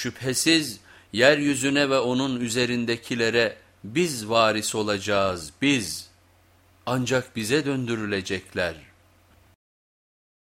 Şüphesiz yeryüzüne ve onun üzerindekilere biz varis olacağız biz. Ancak bize döndürülecekler.''